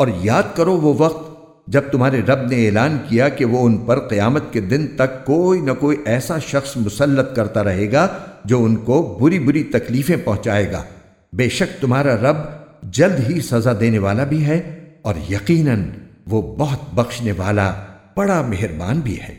اور یاد کرو وہ وقت جب تمہارے رب نے اعلان کیا کہ وہ ان پر قیامت کے دن تک کوئی نہ کوئی ایسا شخص مسلط کرتا رہے گا جو ان کو بری بری تکلیفیں پہنچائے گا۔ بے شک تمہارا رب جلد ہی سزا دینے والا بھی ہے اور یقیناً وہ بہت بخشنے والا، بڑا مہربان بھی ہے۔